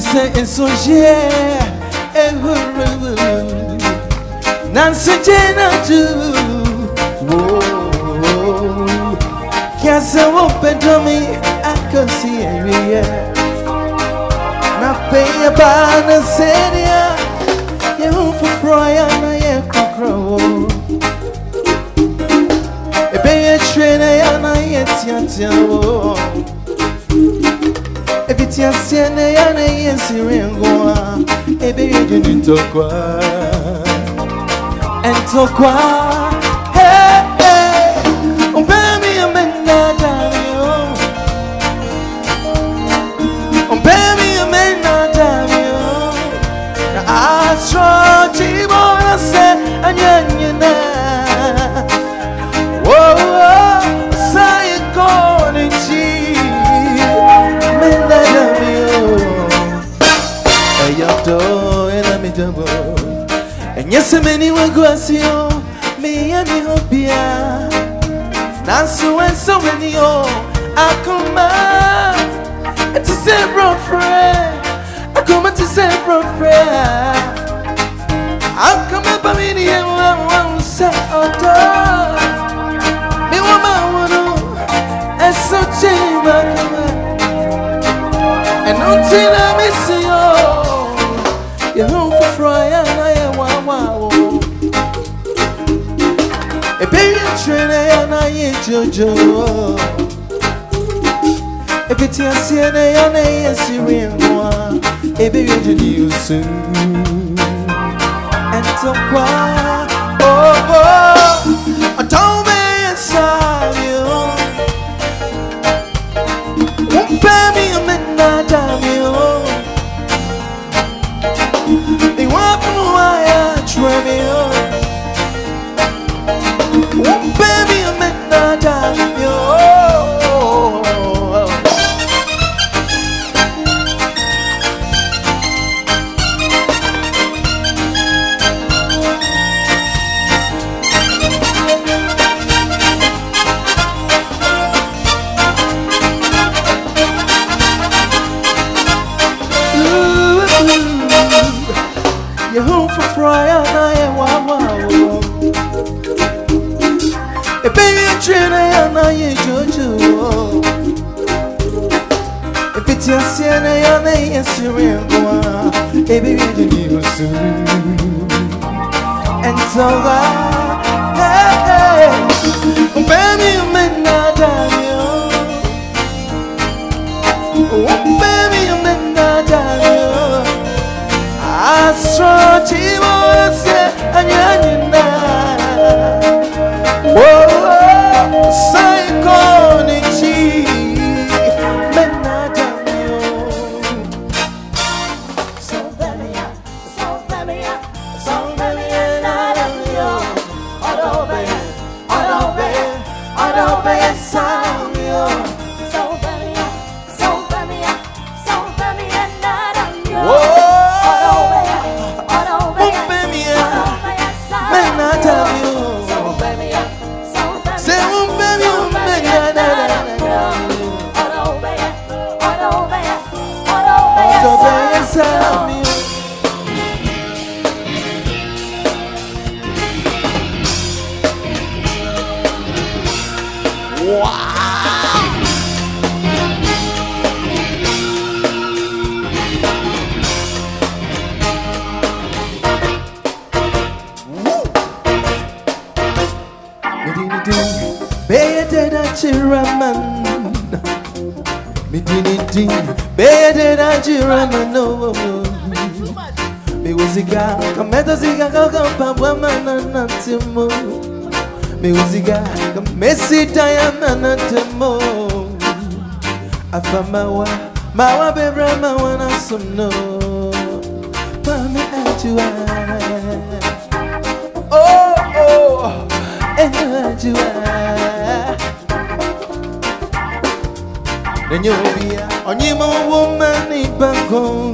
Tise insoje ehuru Nancy Jena Whoa. Kiasa open to me I can see area Na pay a bana seria Ye home for Brian na ye kukro Ebe ye trainer ya na ye tia tia wo Ebi tia siene ya na ye sirengoa Ebe ye jini tokwa. Entokwa Enyese meni wagwasio Mi ya mi hobia. Nansu enso meni o Akuma. Eti se bro friend Akuma ti se bro friend Akuma pa mini ye wa wa se odo Mi wa ma wano Eso chima kama And until I and I ain't Jojo. A pity I see and I am a Syrian one A You're home for night, and wow, wow. A baby, train, and I ain't Jojo. If it's your sin, and I ain't Syrian, a baby, you soon. And so I, hey, hey, baby, you may not die. Oh, baby, Astro chivo se anyanyina Whoa, psycho Beyede chiraman Midinidi Beyede chiraman no Mi uziga Kameta ziga kaka pabwa mana nantimo Mi uziga Kamesi taya mana temo Afamawa Mawa bebra mawa na suno Mami ajua Oh oh Nenye obia Onyima woman ibango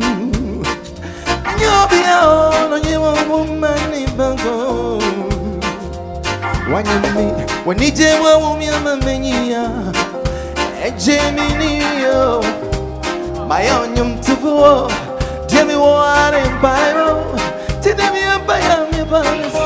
Nenye obia Onyima woman ibango Wanyami Wanije wa umia mamenyia Eje miniyo Maya onyum tuvuo Demi wa arimbayo Tidemi abaya mibalisu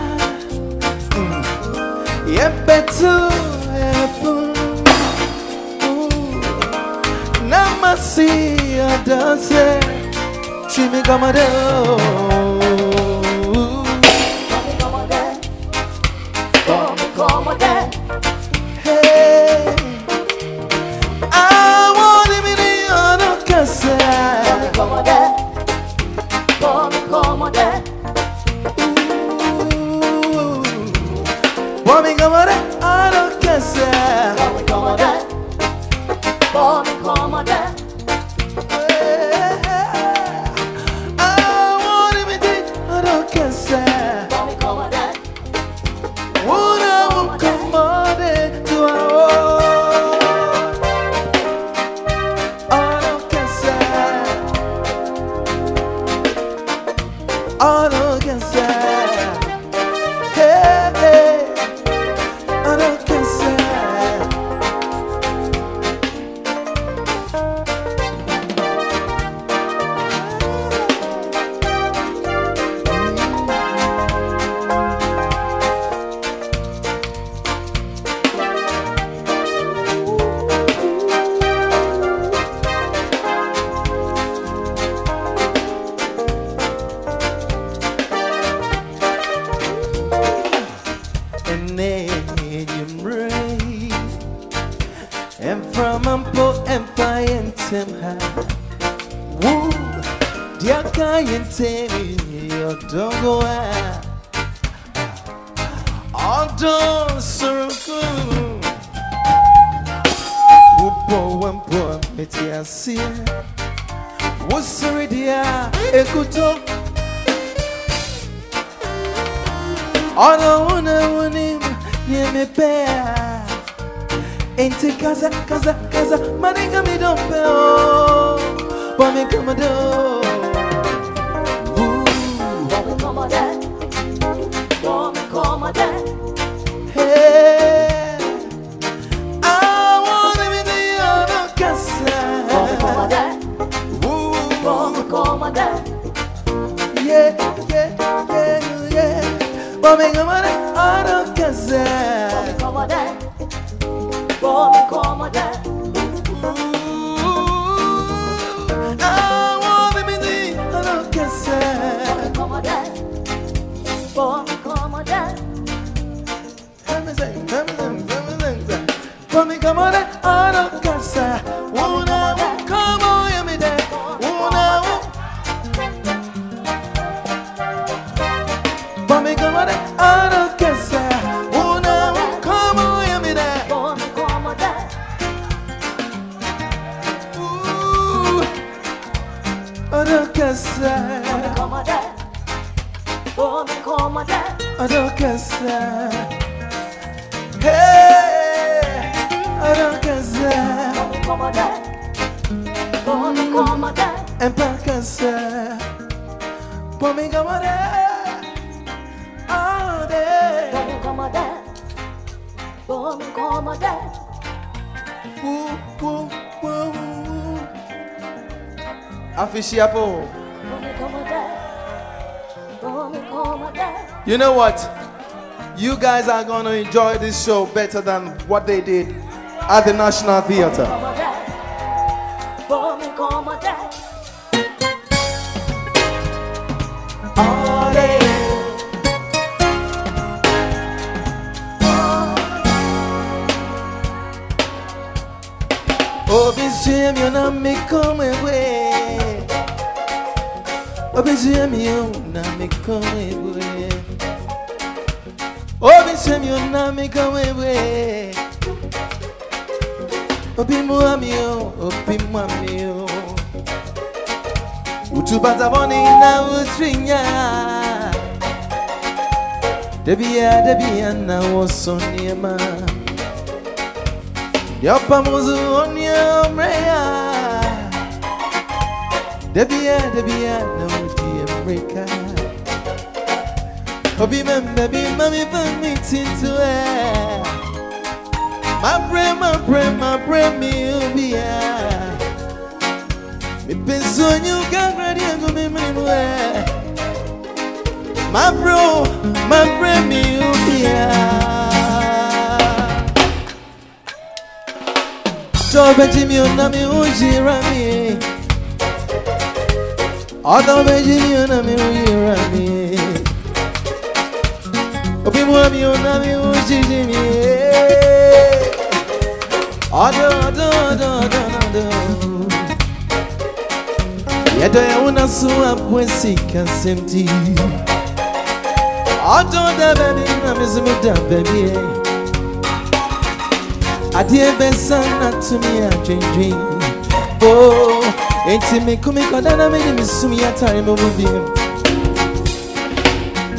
예배도 예쁜 나마시아 다세 취미가 마려 all against that. Bami You know what? You guys are going to enjoy this show better than what they did at the National Theatre. Come on, dad. Woman, come on, dad. Obizim you na come away. Obizim you na me come away. Obi mu ami o, obi mu ami o. Utubata boni na utrinya. Debia debia na wosoniema. Yopa muzu onya mreya. Debia debia na uti America. Obi membe bi mami fami tintu eh. My brain, my brain, my brain, me ubia. Me penso you got ready and go me me eh. My bro, my brain, me ubia. Jobe Jimmy ona mi ujira mi. Odo be Jimmy ona mi ujira mi. Obi mu mi ona mi ujira mi. Odo odo odo odo odo. Yedo ya una suwa pwesi kasemti. Odo da baby na mizumi da baby. adeɛ bɛsa na tumi adwendwen o oh. Enti mekome kɔda na mede mesum yɛ atare mɔmu biom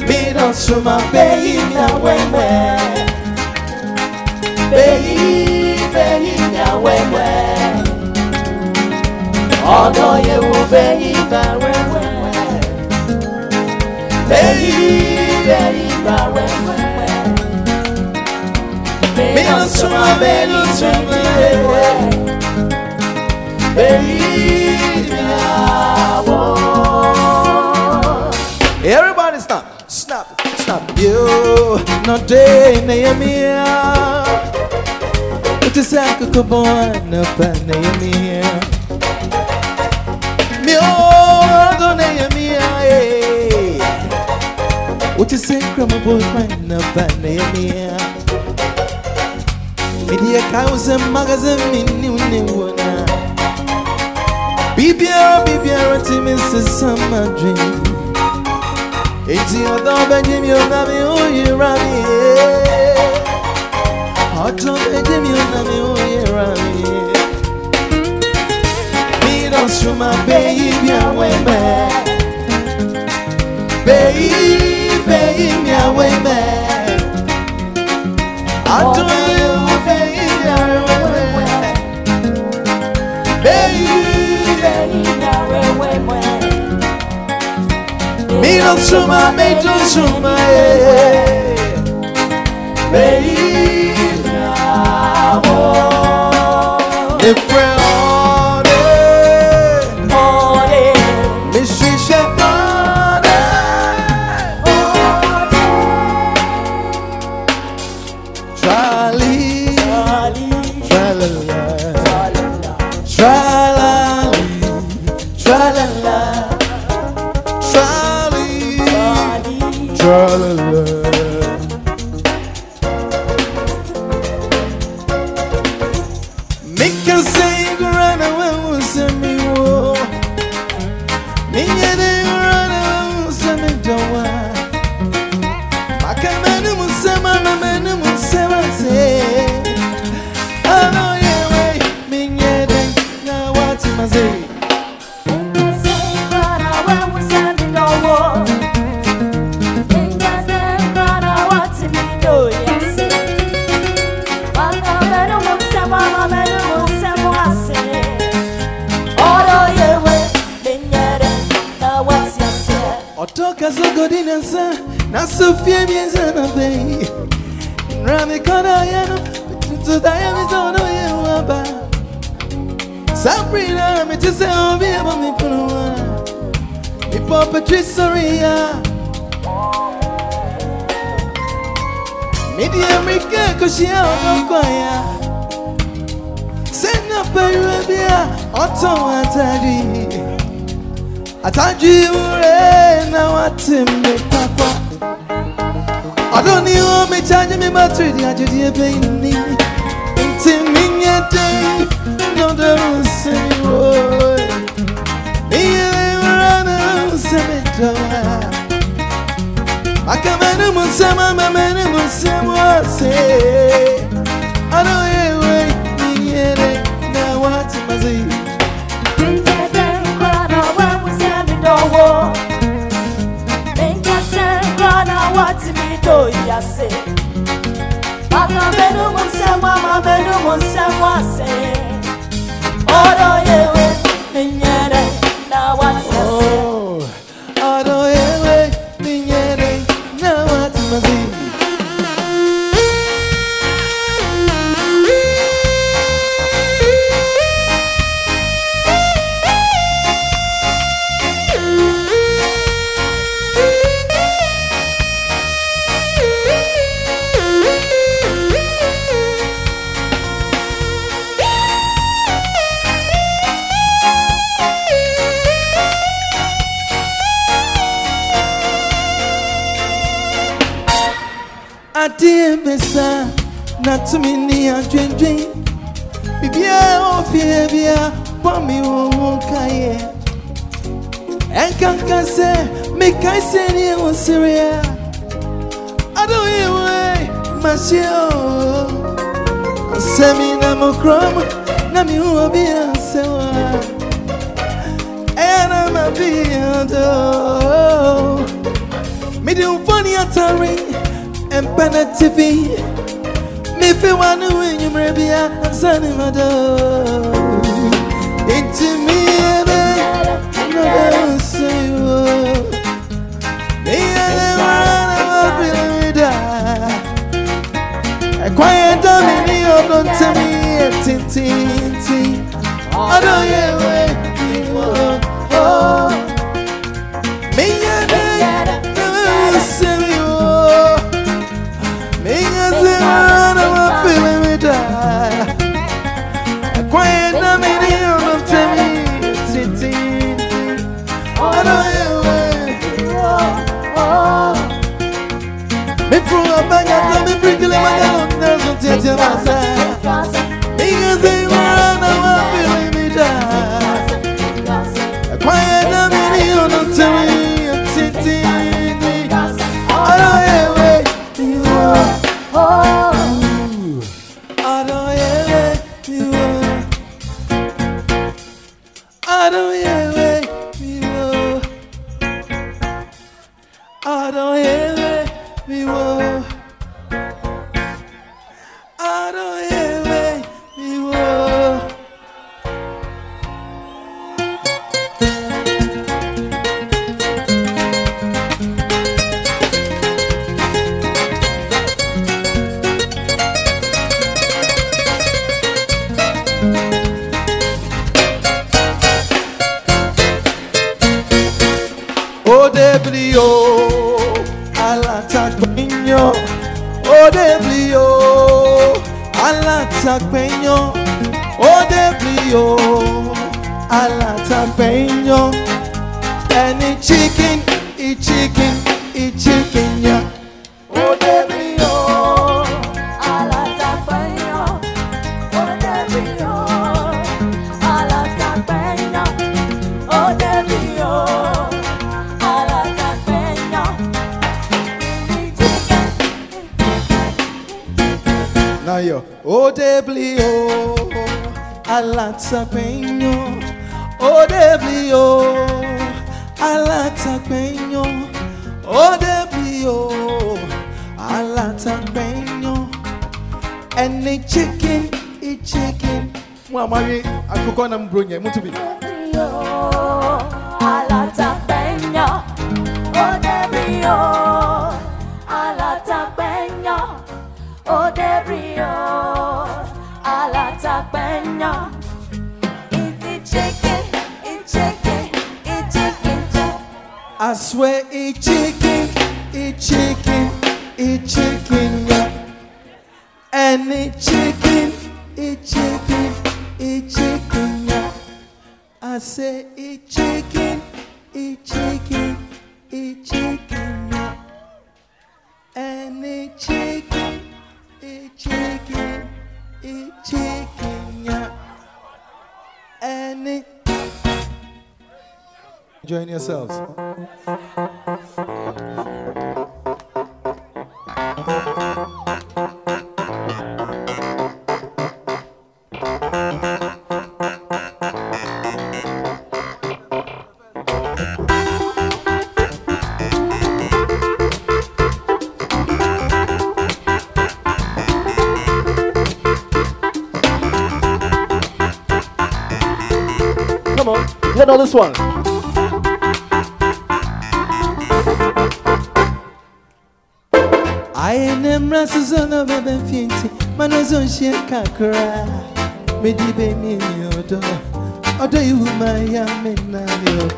medɔsoma bɛyi me awɛwɛ bɛyi bɛyi me awɛwɛ ɔdɔ yɛwo bɛyi bawɛwɛ bɛyi bɛyi bawɛwɛ Me on some baby, some Everybody you. Noteneemia utisaka kubona paneemia miogoneemia eh. utisekra mubufana paneemia midia kauza magaza miniunewona bibia bibia ratimisi sama dream Eti ọ̀dọ́ bẹ́ẹ̀ jí mi ò bá mi ó yẹ. Yansıma meclisime Beyinamo Efrem na sufye myezana bei. Daya yenu tutudayamizona yewaba sabrina mitise ovyebo mipunuwa. Mipo patrisoria midiemrike koshia onokoya sena peruebia ọtọ atadi atadi ure na watembe papọ. koni umechanya mibatwidi ajudie beini ntiminyete nonderusemiwo iyelewarana usemedoa makamene musema mamene musemwose to yase. Mama benu monse mama benu monse mwase. Oro yewe, minyere, na wasase oh. Alatapeño. Any chicken, eat chicken, eat chicken, yeah. O debrio, Alatapeño, oh Debrio, Alatapeño, oh Debrio, Alatapeño. Now yo, o debrio, alatapeño. O debrio, alatapeño. O debrio, alatapeño. Any chicken, eat chicken. Mama, akoko na mbronye, mutu bi. Debrio, Alatapeño, oh Debrio, Alatapeño, oh Debrio, Alatapeño. Eat I swear, eat chicken, eat chicken, eat chicken, yeah. And eat chicken, eat chicken, eat chicken, yeah. I say, eat chicken, eat chicken, eat chicken, yeah. And eat chicken, eat chicken, eat chicken, Enjoying yourselves. Come on, hit on this one. I am Rasuzana Bebe Finti, Manazon Shekakra, Medibe Minyodo, Odo you my yaminayo.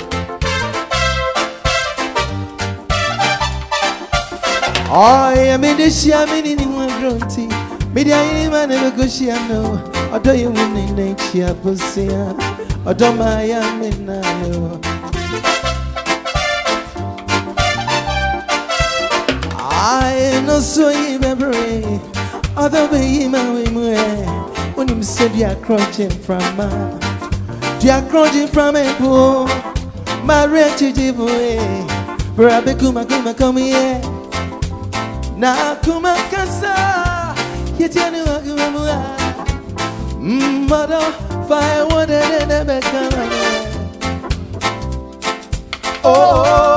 I am in the Shamin in one grunty, Media man never go shiano, Odo you win in nature, Busia, Odo my yaminayo. I no so ye memory. Other way my way. When you said you are crouching from ma. You are crouching from a pool. My refugee boy. Brabe kuma kuma come here. Na kuma kasa. Yet you know kuma mua. Mother fire water and never come. Oh. oh, oh.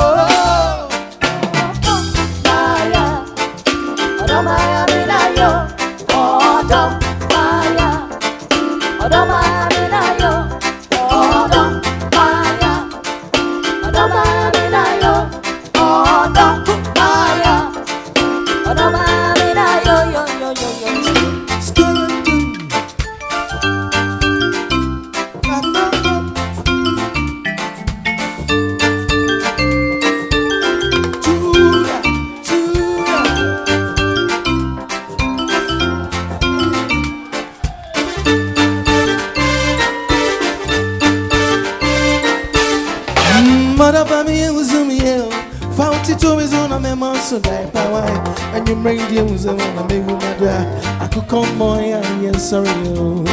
Sorry yo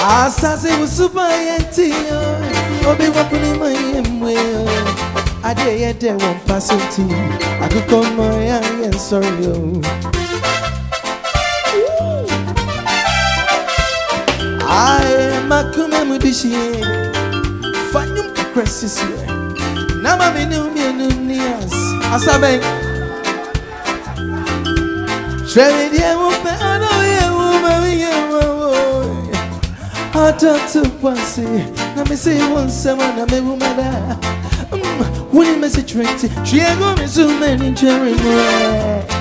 Asase was super yenti yo Obi wapuni my emwe yo. Ade ye de one passing Aku come boy and yes sorry yo. I makume mudishie Fanyum precious here. Nama me new me new Asabe. Tremi die wupe ano ye mi ye wo. Ata tu pasi. Na me say one sema na me wume da. Wuni me se trenti. Triego me so many cherry mo.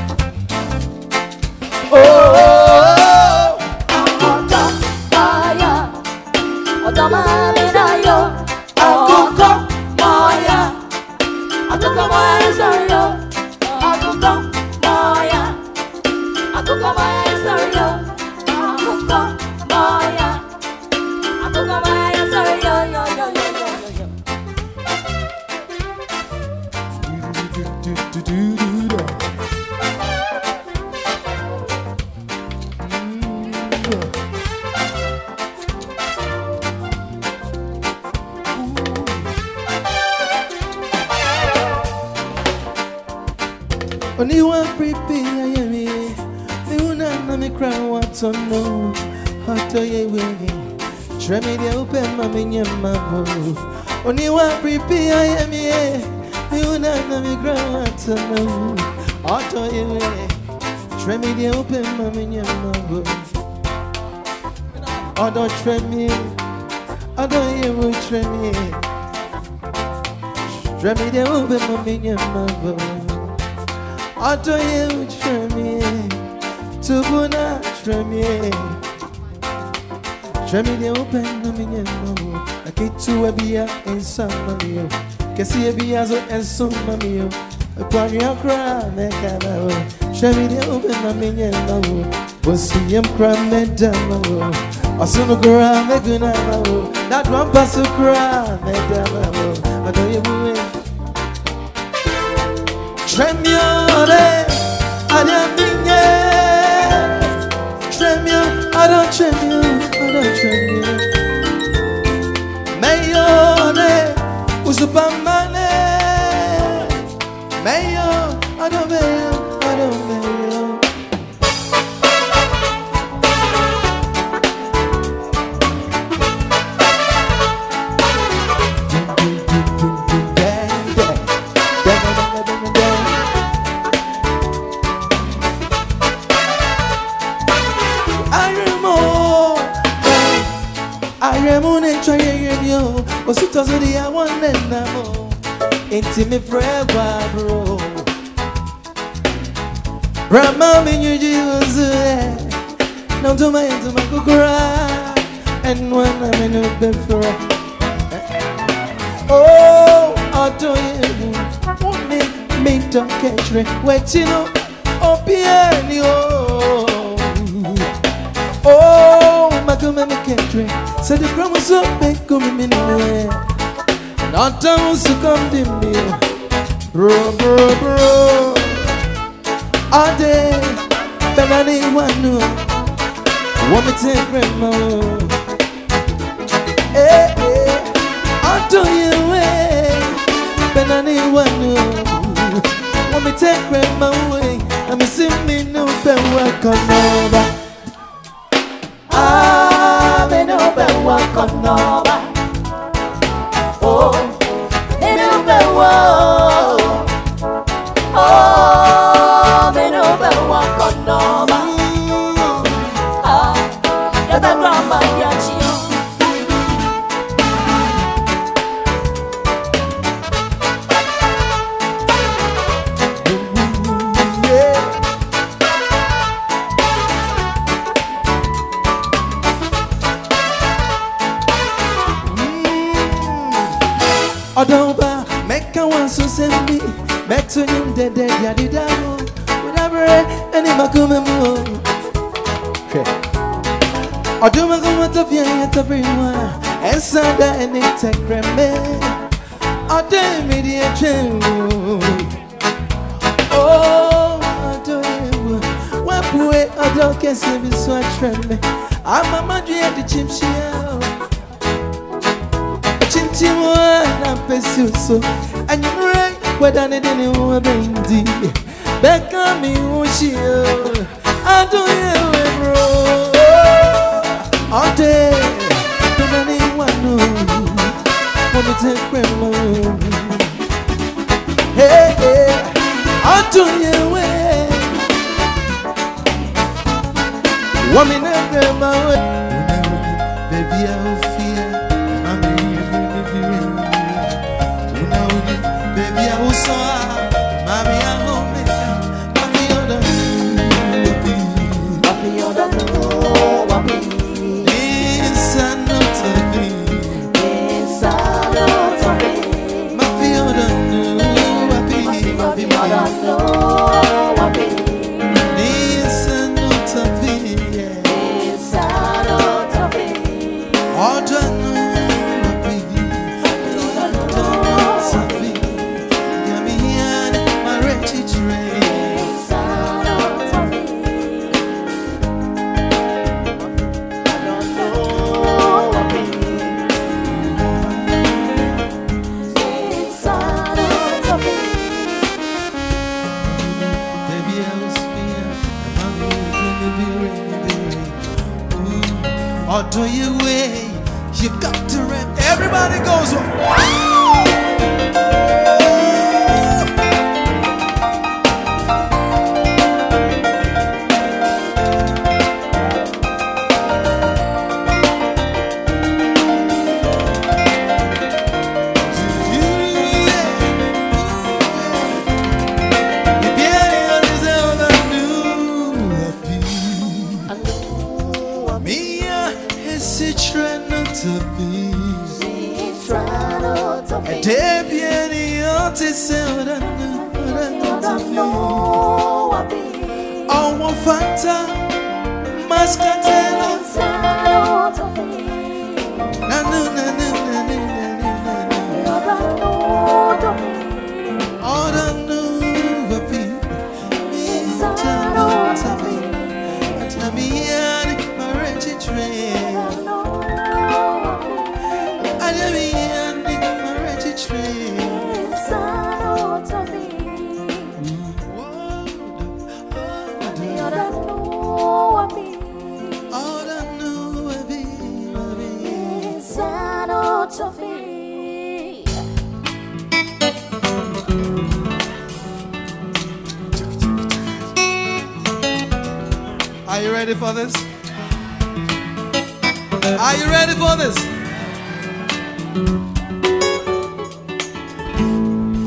Tremi dia upe mami nyema vo Ato ye uchremi Tubuna tremi Tremi de open na minye mamu Akitu ebia ensa mamiyo Kesi ebia zo enso mamiyo Kwani akra mekana o Tremi de open na minye mamu Bosi yem kra meda mamu Asunu kra meguna mamu That one pasu kra meda mamu Adiaminye. Tremio, I don't don't yo. Osito so di I want them now. Intimate forever, bro. Rama mi nyuji uzu Now to my into my kukura And when I'm in a bed for Oh, I do you want me, me don't catch me Waiting on, oh, piano Oh, my come me catch me Say the ground was up, make come to me. Bro, bro, bro. All day, but I need one no Want me take grandma Eh, eh. I do you way But I need one no Want me take grandma away I'm see me no better work on over welcome no Ọdụmọkụ nwata fie ya tabiri nwa ẹnsa da ẹni tẹkrẹmẹ ọdọ emiri ẹtwẹ o. Oh, ọdọ ewu wapue ọdọ kẹsẹ bi so atwẹmẹ amamadu yẹ di kyimhyia o. Chinchimu na pesi so anyimre kwada all. Don't anyone know what we take from Hey, hey, I'll do you way. Woman, never, baby. ready for this? Are you ready for this?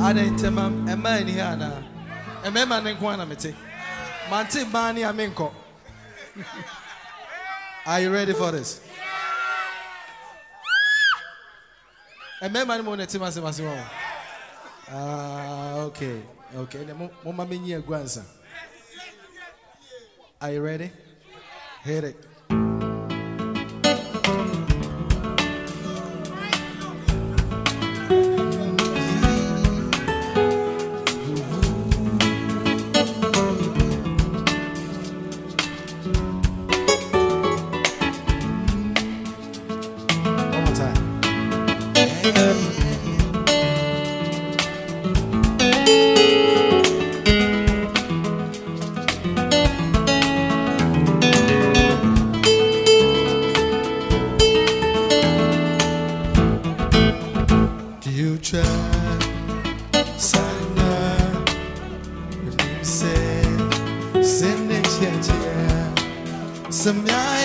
Ada ntɛma mmaa ni ha anaa ne nko ana mete mante Are you ready for this? mmarima ne mu na ɛte masemase wɔ Ah, okay, okay. Mo mama me nyi. Are you ready? headache. semjaj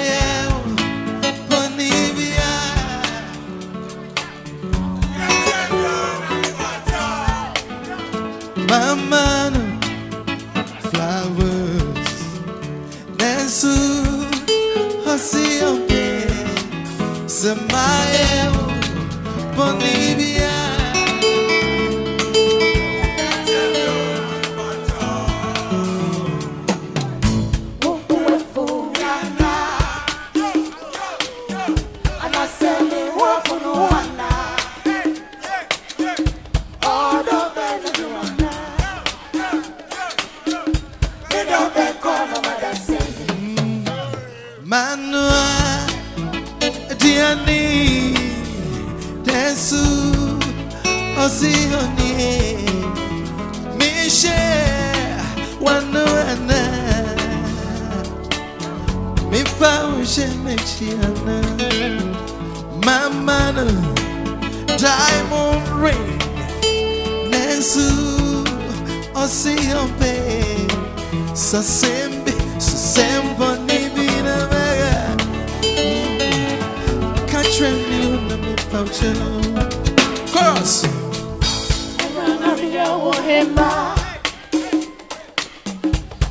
hema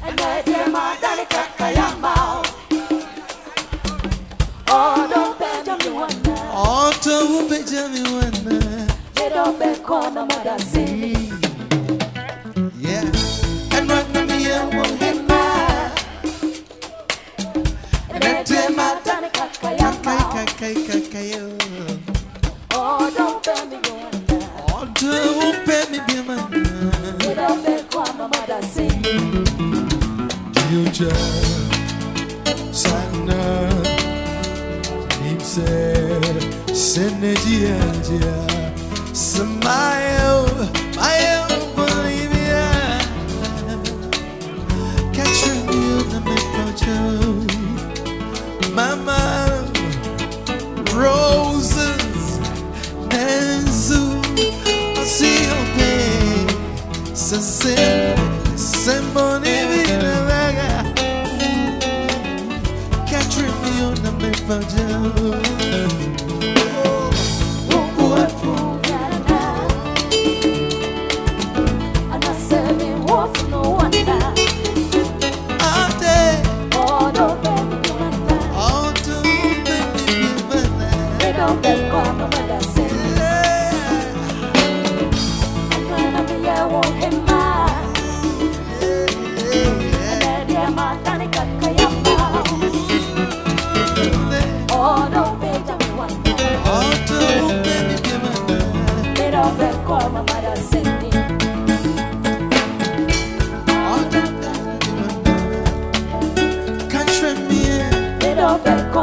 anasema ndani kaka ya mbao odobeja miwana otobeja miwana jedobekona magazini senediyanja smile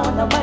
on the way.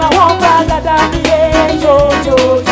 máa wọ́n gbàgàdà nílé jòjòjò.